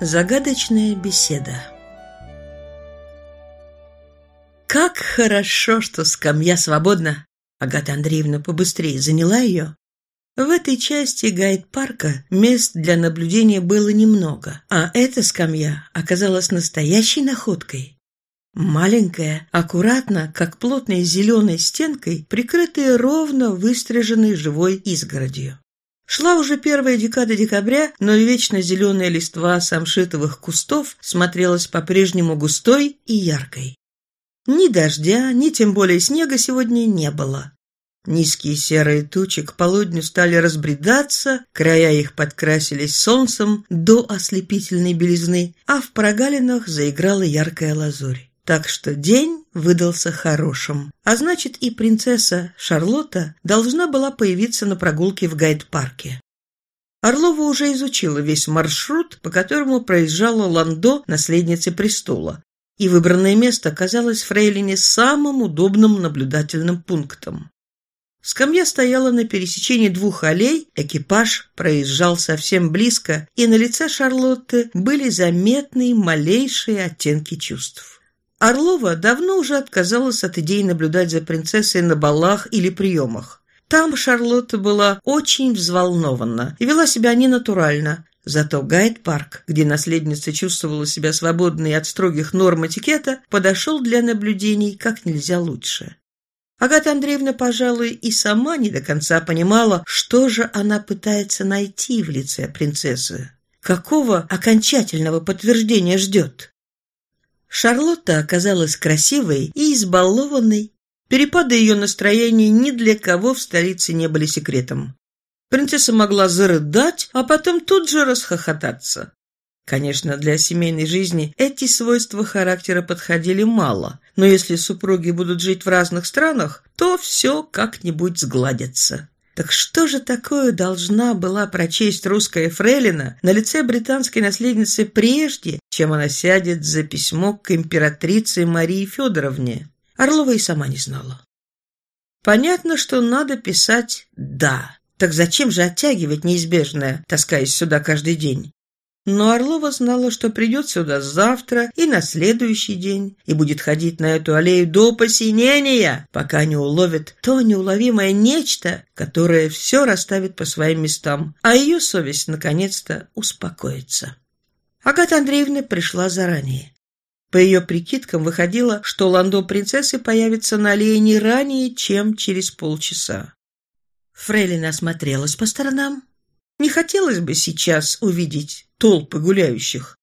Загадочная беседа Как хорошо, что скамья свободна! Агата Андреевна побыстрее заняла ее. В этой части гайд-парка мест для наблюдения было немного, а эта скамья оказалась настоящей находкой. Маленькая, аккуратно, как плотной зеленой стенкой, прикрытая ровно выстриженной живой изгородью. Шла уже первая декада декабря, но вечно зеленая листва самшитовых кустов смотрелась по-прежнему густой и яркой. Ни дождя, ни тем более снега сегодня не было. Низкие серые тучи к полудню стали разбредаться, края их подкрасились солнцем до ослепительной белизны, а в прогалинах заиграла яркая лазурь. Так что день выдался хорошим. А значит, и принцесса Шарлотта должна была появиться на прогулке в гайд-парке. Орлова уже изучила весь маршрут, по которому проезжала Ландо, наследницы престола, и выбранное место казалось Фрейлине самым удобным наблюдательным пунктом. Скамья стояла на пересечении двух аллей, экипаж проезжал совсем близко, и на лице Шарлотты были заметны малейшие оттенки чувств. Орлова давно уже отказалась от идеи наблюдать за принцессой на балах или приемах. Там Шарлотта была очень взволнована и вела себя ненатурально, Зато гайд-парк, где наследница чувствовала себя свободной от строгих норм этикета, подошел для наблюдений как нельзя лучше. Агата Андреевна, пожалуй, и сама не до конца понимала, что же она пытается найти в лице принцессы. Какого окончательного подтверждения ждет? Шарлотта оказалась красивой и избалованной. Перепады ее настроения ни для кого в столице не были секретом. Принцесса могла зарыдать, а потом тут же расхохотаться. Конечно, для семейной жизни эти свойства характера подходили мало, но если супруги будут жить в разных странах, то все как-нибудь сгладится. Так что же такое должна была прочесть русская фрейлина на лице британской наследницы прежде, чем она сядет за письмо к императрице Марии Федоровне? Орлова и сама не знала. Понятно, что надо писать «да», так зачем же оттягивать неизбежное, таскаясь сюда каждый день? Но Орлова знала, что придет сюда завтра и на следующий день, и будет ходить на эту аллею до посинения, пока не уловит то неуловимое нечто, которое все расставит по своим местам, а ее совесть наконец-то успокоится. Агата Андреевна пришла заранее. По ее прикидкам выходило, что ландо принцессы появится на аллее не ранее, чем через полчаса. Фрейлина осмотрелась по сторонам. Не хотелось бы сейчас увидеть толпы гуляющих.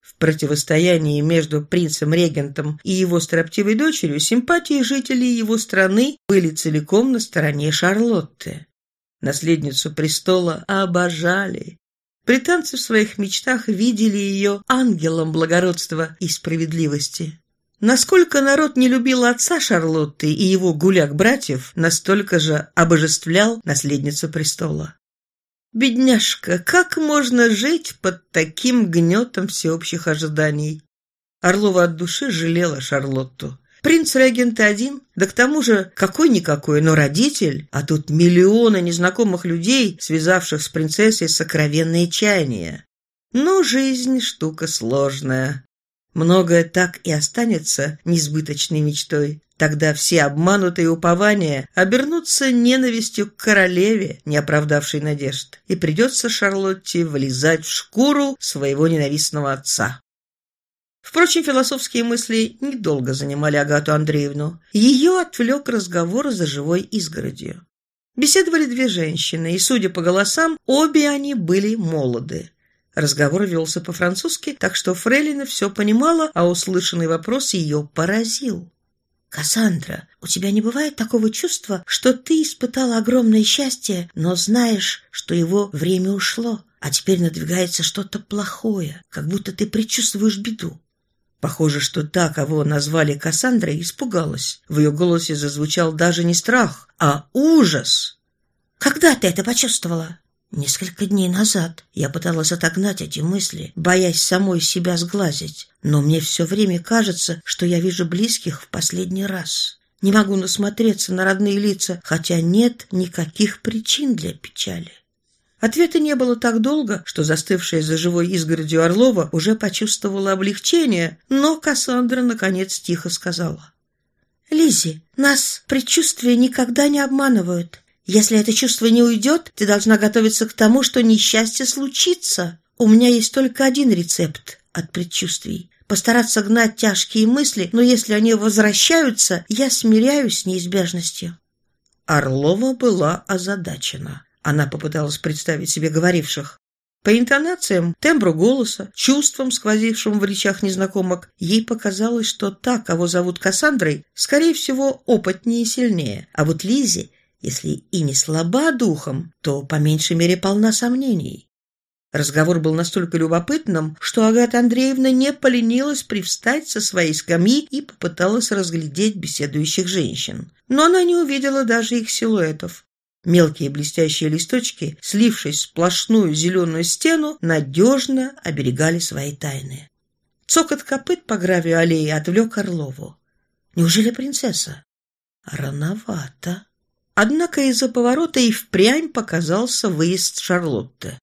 В противостоянии между принцем-регентом и его строптивой дочерью симпатии жителей его страны были целиком на стороне Шарлотты. Наследницу престола обожали. Британцы в своих мечтах видели ее ангелом благородства и справедливости. Насколько народ не любил отца Шарлотты и его гуляк-братьев, настолько же обожествлял наследницу престола. Бедняжка, как можно жить под таким гнетом всеобщих ожиданий? Орлова от души жалела Шарлотту. Принц-регент один, да к тому же какой-никакой, но родитель, а тут миллионы незнакомых людей, связавших с принцессой сокровенные чаяния. Но жизнь штука сложная. Многое так и останется несбыточной мечтой. Тогда все обманутые упования обернутся ненавистью к королеве, не оправдавшей надежд, и придется Шарлотте влезать в шкуру своего ненавистного отца. Впрочем, философские мысли недолго занимали Агату Андреевну. Ее отвлек разговор за живой изгородью. Беседовали две женщины, и, судя по голосам, обе они были молоды. Разговор велся по-французски, так что Фрейлина все понимала, а услышанный вопрос ее поразил. «Кассандра, у тебя не бывает такого чувства, что ты испытала огромное счастье, но знаешь, что его время ушло, а теперь надвигается что-то плохое, как будто ты предчувствуешь беду?» Похоже, что та, кого назвали Кассандрой, испугалась. В ее голосе зазвучал даже не страх, а ужас. «Когда ты это почувствовала?» Несколько дней назад я пыталась отогнать эти мысли, боясь самой себя сглазить, но мне все время кажется, что я вижу близких в последний раз. Не могу насмотреться на родные лица, хотя нет никаких причин для печали. Ответа не было так долго, что застывшая за живой изгородью Орлова уже почувствовала облегчение, но Кассандра наконец тихо сказала. Лизи, нас предчувствия никогда не обманывают. Если это чувство не уйдет, ты должна готовиться к тому, что несчастье случится. У меня есть только один рецепт от предчувствий. Постараться гнать тяжкие мысли, но если они возвращаются, я смиряюсь с неизбежностью. Орлова была озадачена. Она попыталась представить себе говоривших. По интонациям, тембру голоса, чувствам, сквозившим в речах незнакомок, ей показалось, что та, кого зовут Кассандрой, скорее всего, опытнее и сильнее. А вот Лизе, если и не слаба духом, то по меньшей мере полна сомнений. Разговор был настолько любопытным, что Агата Андреевна не поленилась привстать со своей скамьи и попыталась разглядеть беседующих женщин. Но она не увидела даже их силуэтов. Мелкие блестящие листочки, слившись в сплошную зеленую стену, надежно оберегали свои тайны. Цокот копыт по гравию аллеи отвлек Орлову. Неужели принцесса? Рановато. Однако из-за поворота и впрямь показался выезд Шарлотты.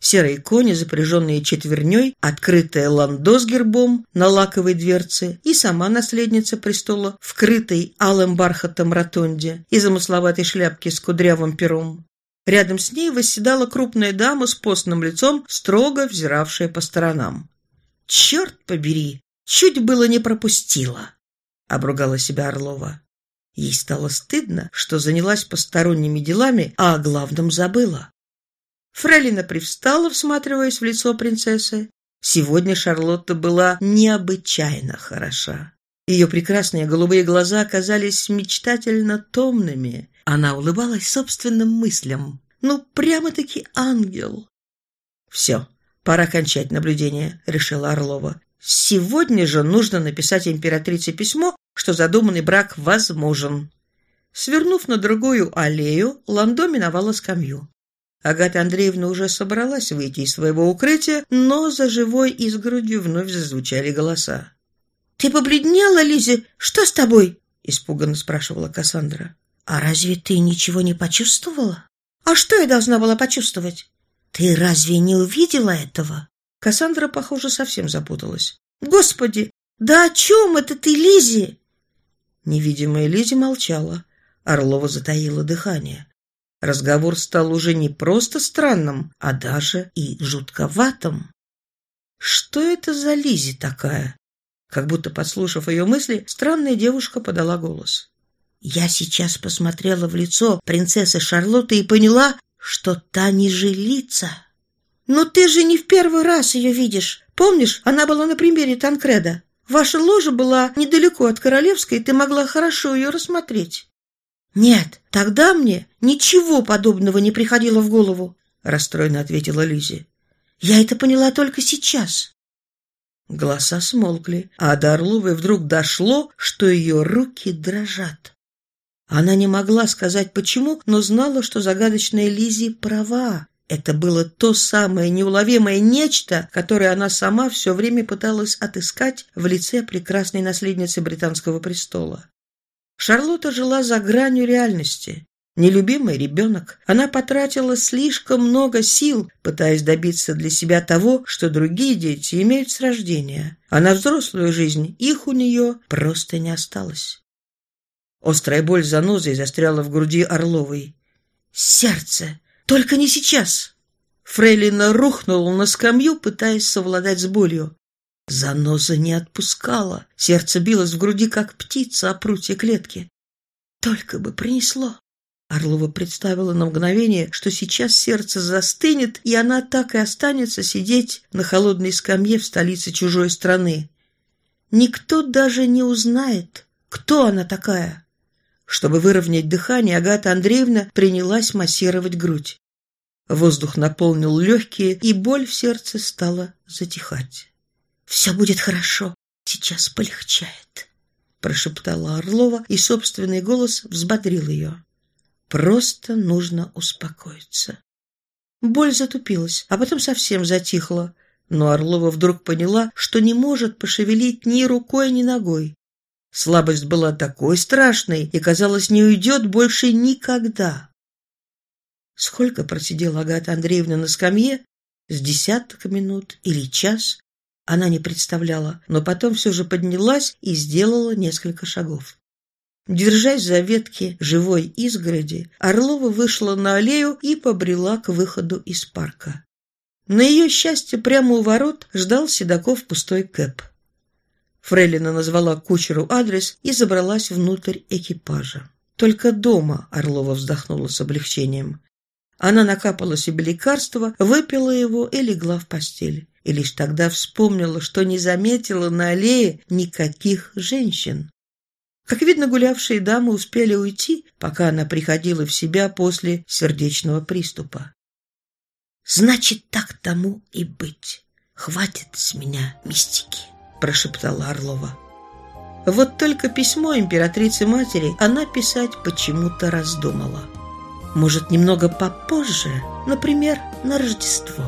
Серые кони, запряженные четверней, открытая ландо с гербом на лаковой дверце и сама наследница престола в крытой алым бархатом ротонде и замысловатой шляпке с кудрявым пером. Рядом с ней восседала крупная дама с постным лицом, строго взиравшая по сторонам. «Черт побери! Чуть было не пропустила!» — обругала себя Орлова. Ей стало стыдно, что занялась посторонними делами, а о главном забыла. Фрейлина привстала, всматриваясь в лицо принцессы. Сегодня Шарлотта была необычайно хороша. Ее прекрасные голубые глаза оказались мечтательно томными. Она улыбалась собственным мыслям. Ну, прямо-таки ангел. «Все, пора кончать наблюдение», — решила Орлова. «Сегодня же нужно написать императрице письмо, что задуманный брак возможен». Свернув на другую аллею, Ландо миновала скамью. Агата Андреевна уже собралась выйти из своего укрытия, но за живой изгородью вновь зазвучали голоса. «Ты побледнела, Лизе? Что с тобой?» — испуганно спрашивала Кассандра. «А разве ты ничего не почувствовала?» «А что я должна была почувствовать?» «Ты разве не увидела этого?» Кассандра, похоже, совсем запуталась. «Господи, да о чем это ты, Лизи?» Невидимая Лизи молчала. Орлова затаила дыхание. Разговор стал уже не просто странным, а даже и жутковатым. Что это за Лизи такая? Как будто подслушав ее мысли, странная девушка подала голос. Я сейчас посмотрела в лицо принцессы Шарлотты и поняла, что та не жилица. Но ты же не в первый раз ее видишь. Помнишь, она была на примере Танкреда. Ваша ложа была недалеко от Королевской, ты могла хорошо ее рассмотреть. «Нет, тогда мне ничего подобного не приходило в голову», — расстроенно ответила Лизи. «Я это поняла только сейчас». Голоса смолкли, а до Орловой вдруг дошло, что ее руки дрожат. Она не могла сказать почему, но знала, что загадочная Лизи права. Это было то самое неуловимое нечто, которое она сама все время пыталась отыскать в лице прекрасной наследницы британского престола. Шарлотта жила за гранью реальности. Нелюбимый ребенок, она потратила слишком много сил, пытаясь добиться для себя того, что другие дети имеют с рождения, а на взрослую жизнь их у нее просто не осталось. Острая боль занозой застряла в груди Орловой. «Сердце! Только не сейчас!» Фрейлина рухнула на скамью, пытаясь совладать с болью. Заноза не отпускала. Сердце билось в груди, как птица о прутье клетки. Только бы принесло. Орлова представила на мгновение, что сейчас сердце застынет, и она так и останется сидеть на холодной скамье в столице чужой страны. Никто даже не узнает, кто она такая. Чтобы выровнять дыхание, Агата Андреевна принялась массировать грудь. Воздух наполнил легкие, и боль в сердце стала затихать. «Все будет хорошо, сейчас полегчает», — прошептала Орлова, и собственный голос взбодрил ее. «Просто нужно успокоиться». Боль затупилась, а потом совсем затихла, но Орлова вдруг поняла, что не может пошевелить ни рукой, ни ногой. Слабость была такой страшной и, казалось, не уйдет больше никогда. Сколько просидела Агата Андреевна на скамье? С десяток минут или час? Она не представляла, но потом все же поднялась и сделала несколько шагов. Держась за ветки живой изгороди, Орлова вышла на аллею и побрела к выходу из парка. На ее счастье прямо у ворот ждал Седоков пустой кэп. Фрейлина назвала кучеру адрес и забралась внутрь экипажа. Только дома Орлова вздохнула с облегчением. Она накапала себе лекарство, выпила его и легла в постель. И лишь тогда вспомнила, что не заметила на аллее никаких женщин. Как видно, гулявшие дамы успели уйти, пока она приходила в себя после сердечного приступа. «Значит, так тому и быть. Хватит с меня мистики», — прошептала Орлова. Вот только письмо императрицы-матери она писать почему-то раздумала. Может, немного попозже, например, на Рождество.